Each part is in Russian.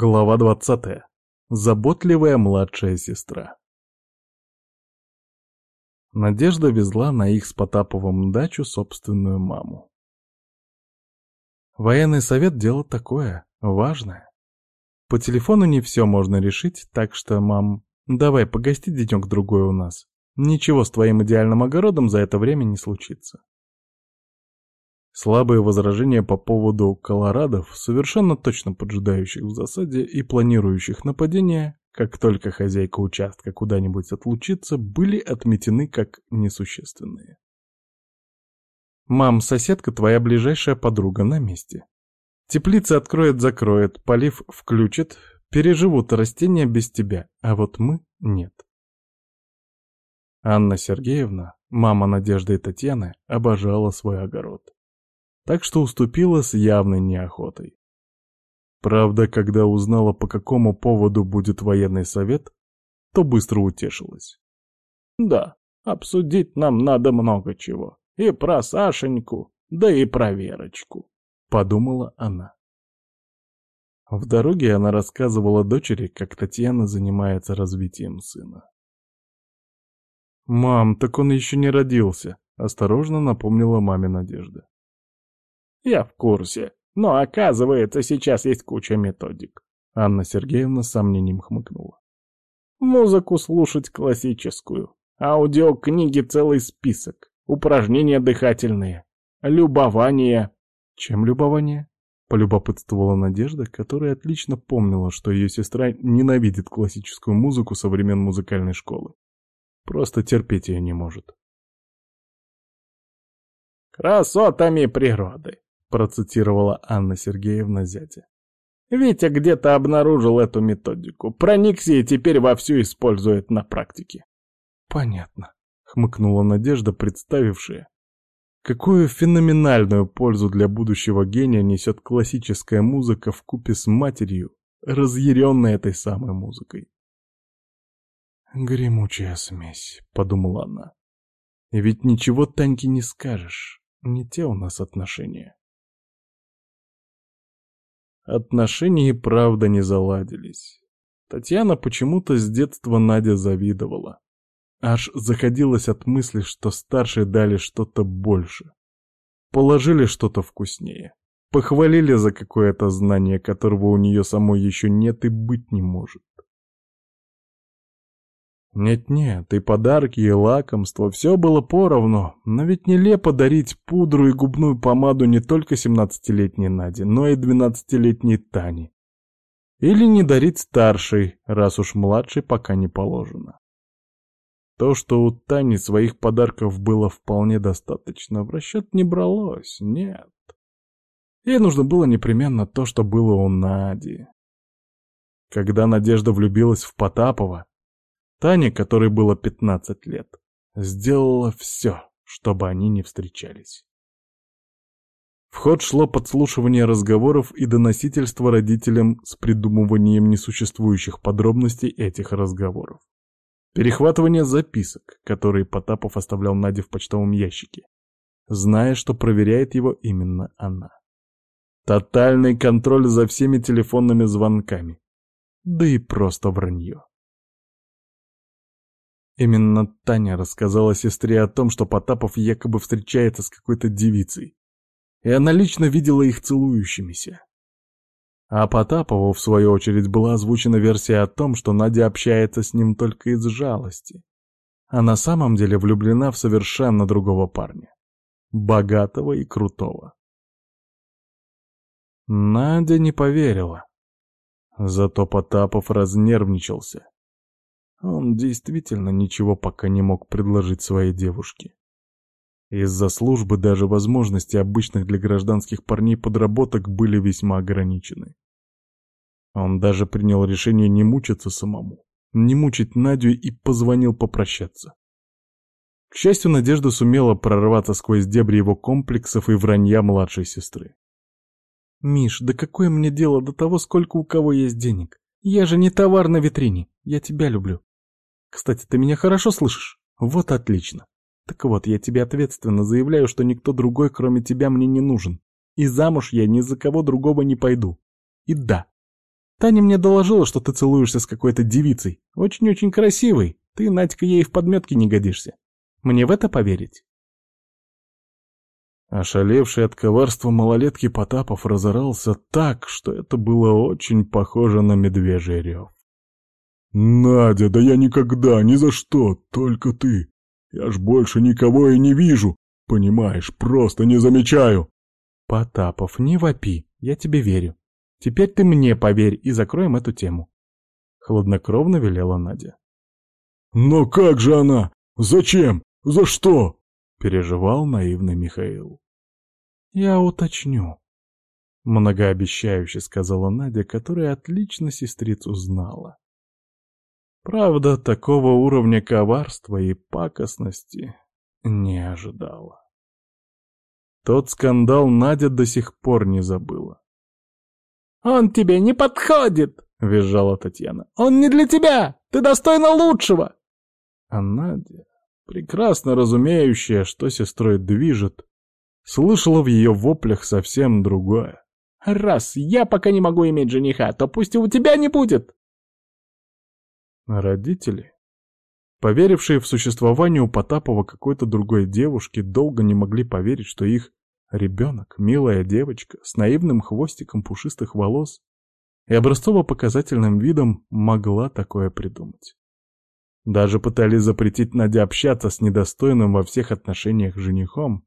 Глава 20. Заботливая младшая сестра. Надежда везла на их с Потаповым дачу собственную маму. Военный совет — дело такое, важное. По телефону не все можно решить, так что, мам, давай погости денек-другой у нас. Ничего с твоим идеальным огородом за это время не случится. Слабые возражения по поводу колорадов, совершенно точно поджидающих в засаде и планирующих нападение, как только хозяйка участка куда-нибудь отлучится, были отметены как несущественные. «Мам, соседка твоя ближайшая подруга на месте. Теплица откроет-закроет, полив включит, переживут растения без тебя, а вот мы — нет». Анна Сергеевна, мама Надежды и Татьяны, обожала свой огород так что уступила с явной неохотой. Правда, когда узнала, по какому поводу будет военный совет, то быстро утешилась. «Да, обсудить нам надо много чего. И про Сашеньку, да и про Верочку», — подумала она. В дороге она рассказывала дочери, как Татьяна занимается развитием сына. «Мам, так он еще не родился», — осторожно напомнила маме Надежда. Я в курсе. Но оказывается, сейчас есть куча методик. Анна Сергеевна с сомнением хмыкнула. Музыку слушать классическую. Аудиокниги целый список. Упражнения дыхательные. Любование. Чем любование? Полюбопытствовала Надежда, которая отлично помнила, что ее сестра ненавидит классическую музыку со времен музыкальной школы. Просто терпеть ее не может. «Красотами природы», процитировала Анна Сергеевна зятя. Витя где-то обнаружил эту методику, проникся и теперь вовсю использует на практике. Понятно, хмыкнула Надежда, представившая, какую феноменальную пользу для будущего гения несет классическая музыка в купе с матерью, разъяренной этой самой музыкой. «Гремучая смесь», — подумала она. «И ведь ничего Таньке не скажешь, не те у нас отношения». Отношения и правда не заладились. Татьяна почему-то с детства Надя завидовала. Аж заходилась от мысли, что старшие дали что-то больше. Положили что-то вкуснее. Похвалили за какое-то знание, которого у нее самой еще нет и быть не может. Нет-нет, и подарки, и лакомства, все было поровну, но ведь нелепо дарить пудру и губную помаду не только семнадцатилетней Наде, но и двенадцатилетней Тане. Или не дарить старшей, раз уж младшей пока не положено. То, что у Тани своих подарков было вполне достаточно, в расчет не бралось, нет. Ей нужно было непременно то, что было у Нади. Когда Надежда влюбилась в Потапова, Таня, которой было 15 лет, сделала все, чтобы они не встречались. В ход шло подслушивание разговоров и доносительство родителям с придумыванием несуществующих подробностей этих разговоров. Перехватывание записок, которые Потапов оставлял Наде в почтовом ящике, зная, что проверяет его именно она. Тотальный контроль за всеми телефонными звонками. Да и просто вранье. Именно Таня рассказала сестре о том, что Потапов якобы встречается с какой-то девицей. И она лично видела их целующимися. А Потапову, в свою очередь, была озвучена версия о том, что Надя общается с ним только из жалости. А на самом деле влюблена в совершенно другого парня. Богатого и крутого. Надя не поверила. Зато Потапов разнервничался. Он действительно ничего пока не мог предложить своей девушке. Из-за службы даже возможности обычных для гражданских парней подработок были весьма ограничены. Он даже принял решение не мучиться самому, не мучить Надю и позвонил попрощаться. К счастью, Надежда сумела прорваться сквозь дебри его комплексов и вранья младшей сестры. «Миш, да какое мне дело до того, сколько у кого есть денег? Я же не товар на витрине, я тебя люблю. Кстати, ты меня хорошо слышишь? Вот отлично. Так вот, я тебе ответственно заявляю, что никто другой, кроме тебя, мне не нужен. И замуж я ни за кого другого не пойду. И да, Таня мне доложила, что ты целуешься с какой-то девицей. Очень-очень красивой. Ты, Надька, ей в подметке не годишься. Мне в это поверить?» Ошалевший от коварства малолетки Потапов разорался так, что это было очень похоже на медвежий рев. «Надя, да я никогда, ни за что, только ты. Я ж больше никого и не вижу. Понимаешь, просто не замечаю». «Потапов, не вопи, я тебе верю. Теперь ты мне поверь и закроем эту тему. Хладнокровно велела Надя. Но как же она? Зачем? За что? Переживал наивный Михаил. Я уточню. Многообещающе сказала Надя, которая отлично сестрицу знала. Правда, такого уровня коварства и пакостности не ожидала. Тот скандал Надя до сих пор не забыла. «Он тебе не подходит!» — визжала Татьяна. «Он не для тебя! Ты достойна лучшего!» А Надя, прекрасно разумеющая, что сестрой движет, слышала в ее воплях совсем другое. «Раз я пока не могу иметь жениха, то пусть и у тебя не будет!» Родители, поверившие в существование у Потапова какой-то другой девушки, долго не могли поверить, что их Ребенок, милая девочка, с наивным хвостиком пушистых волос и образцово-показательным видом могла такое придумать. Даже пытались запретить Наде общаться с недостойным во всех отношениях женихом,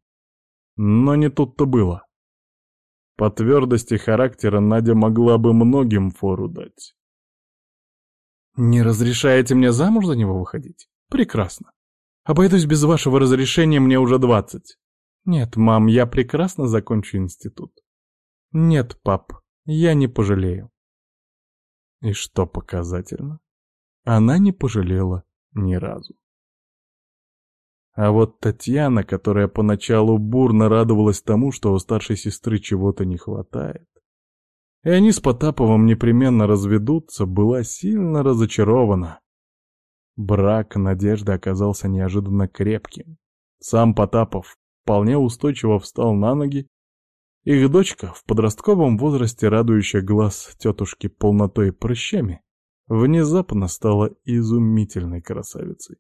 но не тут-то было. По твердости характера Надя могла бы многим фору дать. «Не разрешаете мне замуж за него выходить? Прекрасно. Обойдусь без вашего разрешения мне уже двадцать. Нет, мам, я прекрасно закончу институт. Нет, пап, я не пожалею. И что показательно? Она не пожалела ни разу. А вот Татьяна, которая поначалу бурно радовалась тому, что у старшей сестры чего-то не хватает, и они с Потаповым непременно разведутся, была сильно разочарована. Брак Надежды оказался неожиданно крепким. Сам Потапов вполне устойчиво встал на ноги. Их дочка, в подростковом возрасте радующая глаз тетушки полнотой и прыщами, внезапно стала изумительной красавицей.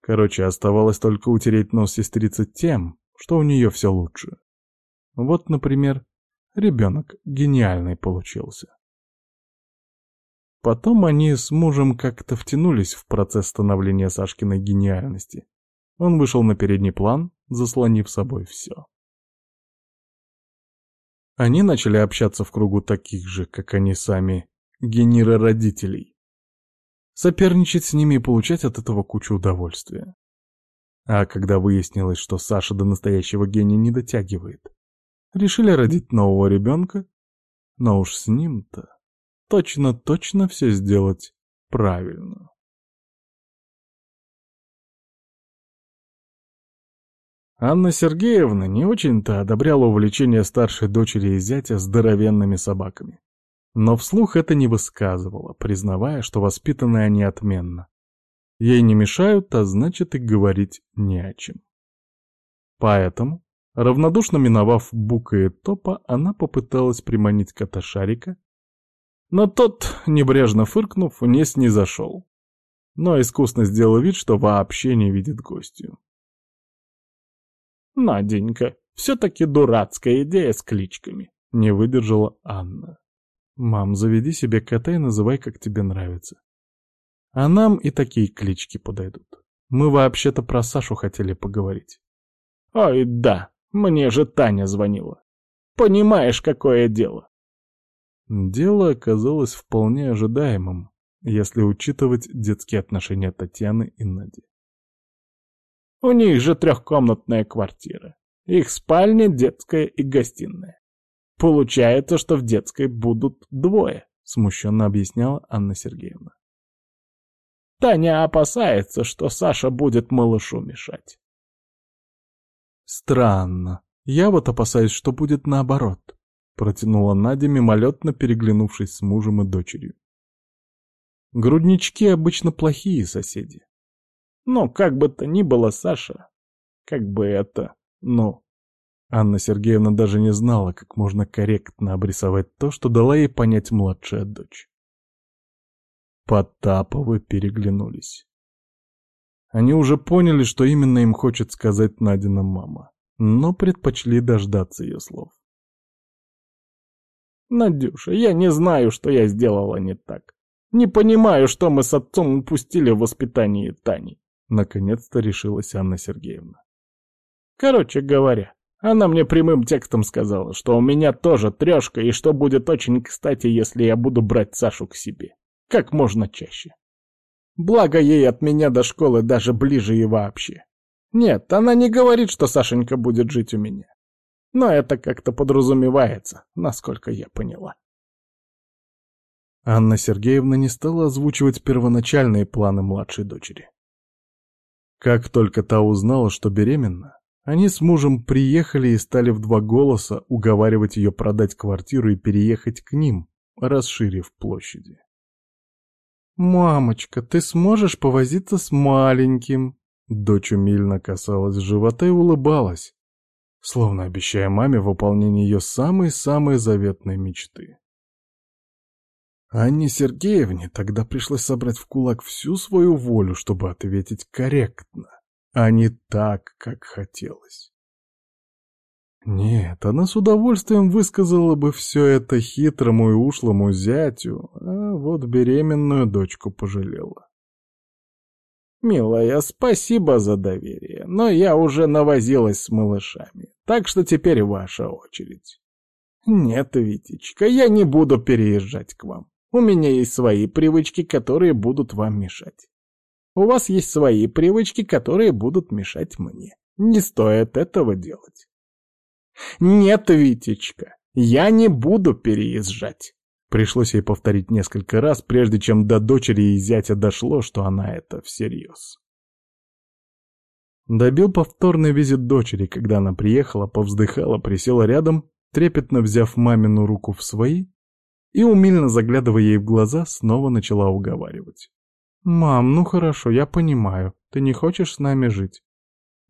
Короче, оставалось только утереть нос сестрицы тем, что у нее все лучше. Вот, например, ребенок гениальный получился. Потом они с мужем как-то втянулись в процесс становления Сашкиной гениальности. Он вышел на передний план, заслонив собой все. Они начали общаться в кругу таких же, как они сами, генера-родителей. Соперничать с ними и получать от этого кучу удовольствия. А когда выяснилось, что Саша до настоящего гения не дотягивает, решили родить нового ребенка, но уж с ним-то точно-точно все сделать правильно. Анна Сергеевна не очень-то одобряла увлечение старшей дочери и зятя здоровенными собаками. Но вслух это не высказывала, признавая, что воспитаны они отменно. Ей не мешают, а значит и говорить не о чем. Поэтому, равнодушно миновав Бука Топа, она попыталась приманить кота Шарика, но тот, небрежно фыркнув, не снизошел. Но искусно сделал вид, что вообще не видит гостью. «Наденька, все-таки дурацкая идея с кличками», — не выдержала Анна. «Мам, заведи себе кота и называй, как тебе нравится. А нам и такие клички подойдут. Мы вообще-то про Сашу хотели поговорить». «Ой, да, мне же Таня звонила. Понимаешь, какое дело?» Дело оказалось вполне ожидаемым, если учитывать детские отношения Татьяны и Нади. У них же трехкомнатная квартира. Их спальня, детская и гостиная. Получается, что в детской будут двое, смущенно объясняла Анна Сергеевна. Таня опасается, что Саша будет малышу мешать. Странно. Я вот опасаюсь, что будет наоборот, протянула Надя, мимолетно переглянувшись с мужем и дочерью. Груднички обычно плохие соседи. Но как бы то ни было, Саша, как бы это, ну... Анна Сергеевна даже не знала, как можно корректно обрисовать то, что дала ей понять младшая дочь. Потаповы переглянулись. Они уже поняли, что именно им хочет сказать Надина мама, но предпочли дождаться ее слов. «Надюша, я не знаю, что я сделала не так. Не понимаю, что мы с отцом упустили в воспитании Тани», — наконец-то решилась Анна Сергеевна. «Короче говоря, она мне прямым текстом сказала, что у меня тоже трешка и что будет очень кстати, если я буду брать Сашу к себе. Как можно чаще. Благо ей от меня до школы даже ближе и вообще. Нет, она не говорит, что Сашенька будет жить у меня. Но это как-то подразумевается, насколько я поняла. Анна Сергеевна не стала озвучивать первоначальные планы младшей дочери. Как только та узнала, что беременна, они с мужем приехали и стали в два голоса уговаривать ее продать квартиру и переехать к ним, расширив площади. «Мамочка, ты сможешь повозиться с маленьким?» Дочь умильно касалась живота и улыбалась, словно обещая маме выполнение ее самой-самой заветной мечты. Анне Сергеевне тогда пришлось собрать в кулак всю свою волю, чтобы ответить корректно, а не так, как хотелось. Нет, она с удовольствием высказала бы все это хитрому и ушлому зятю, а вот беременную дочку пожалела. «Милая, спасибо за доверие, но я уже навозилась с малышами, так что теперь ваша очередь». «Нет, Витечка, я не буду переезжать к вам. У меня есть свои привычки, которые будут вам мешать. У вас есть свои привычки, которые будут мешать мне. Не стоит этого делать». «Нет, Витечка, я не буду переезжать». Пришлось ей повторить несколько раз, прежде чем до дочери и зятя дошло, что она это всерьез. Добил повторный визит дочери, когда она приехала, повздыхала, присела рядом, трепетно взяв мамину руку в свои, и, умильно заглядывая ей в глаза, снова начала уговаривать. «Мам, ну хорошо, я понимаю, ты не хочешь с нами жить.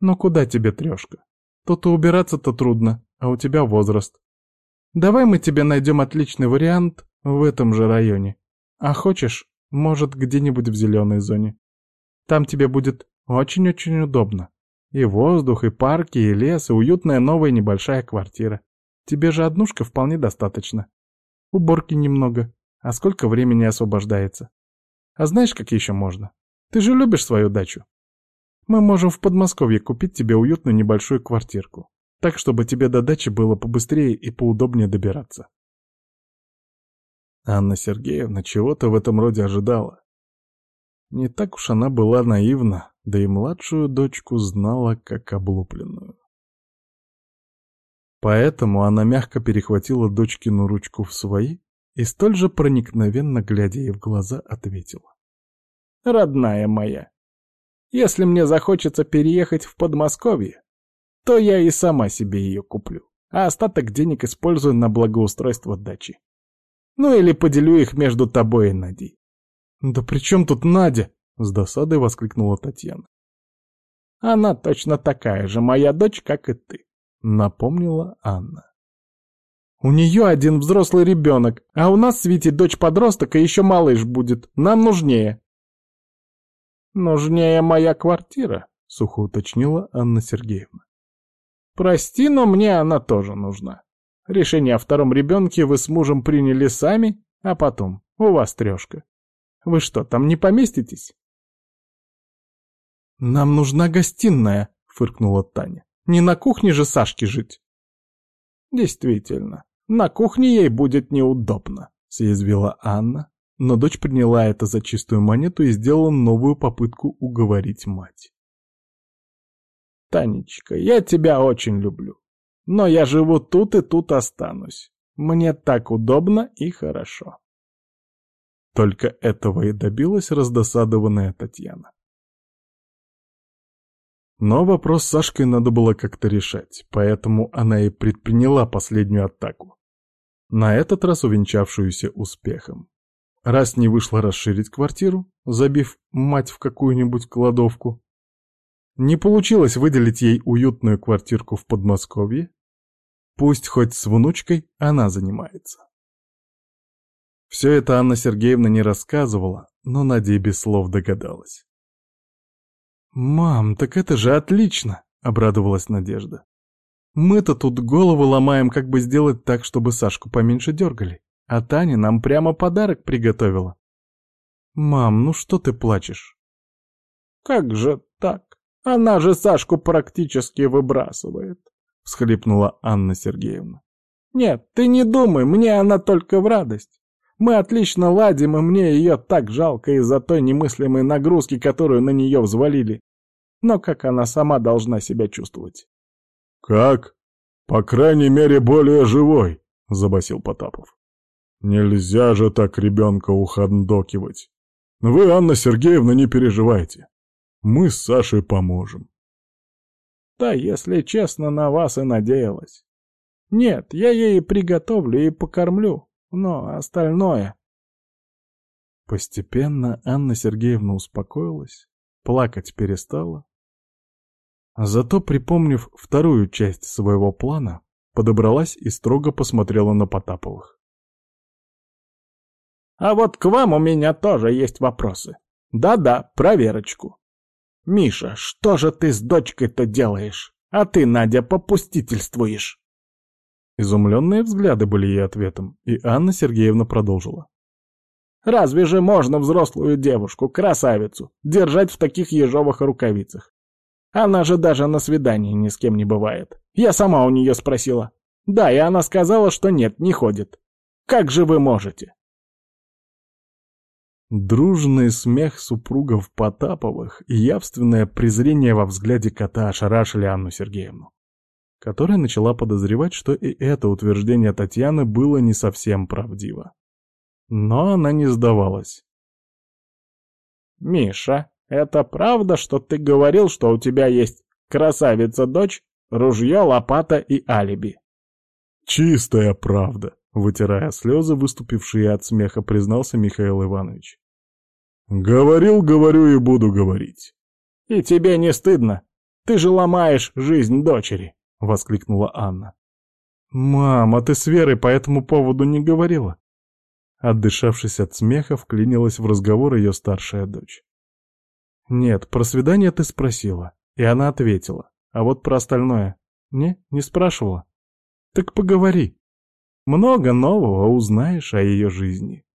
Но куда тебе трешка? Тут и убираться-то трудно, а у тебя возраст. Давай мы тебе найдем отличный вариант в этом же районе. А хочешь, может, где-нибудь в зеленой зоне. Там тебе будет очень-очень удобно. И воздух, и парки, и лес, и уютная новая небольшая квартира. Тебе же однушка вполне достаточно. Уборки немного. А сколько времени освобождается? А знаешь, как еще можно? Ты же любишь свою дачу. Мы можем в Подмосковье купить тебе уютную небольшую квартирку, так, чтобы тебе до дачи было побыстрее и поудобнее добираться. Анна Сергеевна чего-то в этом роде ожидала. Не так уж она была наивна, да и младшую дочку знала как облупленную. Поэтому она мягко перехватила дочкину ручку в свои и столь же проникновенно, глядя ей в глаза, ответила. «Родная моя, если мне захочется переехать в Подмосковье, то я и сама себе ее куплю, а остаток денег использую на благоустройство дачи. Ну или поделю их между тобой и Надей. «Да при чем тут Надя?» — с досадой воскликнула Татьяна. «Она точно такая же моя дочь, как и ты», — напомнила Анна. «У нее один взрослый ребенок, а у нас с Витей дочь-подросток и еще малыш будет. Нам нужнее». «Нужнее моя квартира», — сухо уточнила Анна Сергеевна. «Прости, но мне она тоже нужна. Решение о втором ребенке вы с мужем приняли сами, а потом у вас трешка. Вы что, там не поместитесь?» «Нам нужна гостиная», — фыркнула Таня. «Не на кухне же Сашке жить». «Действительно, на кухне ей будет неудобно», — съязвила Анна, но дочь приняла это за чистую монету и сделала новую попытку уговорить мать. «Танечка, я тебя очень люблю, но я живу тут и тут останусь. Мне так удобно и хорошо». Только этого и добилась раздосадованная Татьяна. Но вопрос с Сашкой надо было как-то решать, поэтому она и предприняла последнюю атаку. На этот раз увенчавшуюся успехом. Раз не вышло расширить квартиру, забив мать в какую-нибудь кладовку, не получилось выделить ей уютную квартирку в Подмосковье, Пусть хоть с внучкой она занимается. Все это Анна Сергеевна не рассказывала, но Надя без слов догадалась. «Мам, так это же отлично!» — обрадовалась Надежда. «Мы-то тут голову ломаем, как бы сделать так, чтобы Сашку поменьше дергали, а Таня нам прямо подарок приготовила. Мам, ну что ты плачешь?» «Как же так? Она же Сашку практически выбрасывает!» — всхлипнула Анна Сергеевна. «Нет, ты не думай, мне она только в радость. Мы отлично ладим, и мне ее так жалко из-за той немыслимой нагрузки, которую на нее взвалили. Но как она сама должна себя чувствовать? «Как? По крайней мере, более живой», — забасил Потапов. «Нельзя же так ребенка ухандокивать. Вы, Анна Сергеевна, не переживайте. Мы с Сашей поможем». «Да, если честно, на вас и надеялась. Нет, я ей приготовлю и покормлю. Но остальное... Постепенно Анна Сергеевна успокоилась, плакать перестала. Зато, припомнив вторую часть своего плана, подобралась и строго посмотрела на Потаповых. «А вот к вам у меня тоже есть вопросы. Да-да, проверочку. Миша, что же ты с дочкой-то делаешь? А ты, Надя, попустительствуешь?» Изумленные взгляды были ей ответом, и Анна Сергеевна продолжила. «Разве же можно взрослую девушку, красавицу, держать в таких ежовых рукавицах? Она же даже на свидании ни с кем не бывает. Я сама у нее спросила. Да, и она сказала, что нет, не ходит. Как же вы можете?» Дружный смех супругов Потаповых и явственное презрение во взгляде кота ошарашили Анну Сергеевну которая начала подозревать, что и это утверждение Татьяны было не совсем правдиво. Но она не сдавалась. «Миша, это правда, что ты говорил, что у тебя есть красавица-дочь, ружье, лопата и алиби?» «Чистая правда», — вытирая слезы, выступившие от смеха, признался Михаил Иванович. «Говорил, говорю и буду говорить». «И тебе не стыдно? Ты же ломаешь жизнь дочери» воскликнула Анна. «Мам, а ты с Верой по этому поводу не говорила?» Отдышавшись от смеха, вклинилась в разговор ее старшая дочь. «Нет, про свидание ты спросила, и она ответила. А вот про остальное... Не, не спрашивала. Так поговори. Много нового узнаешь о ее жизни».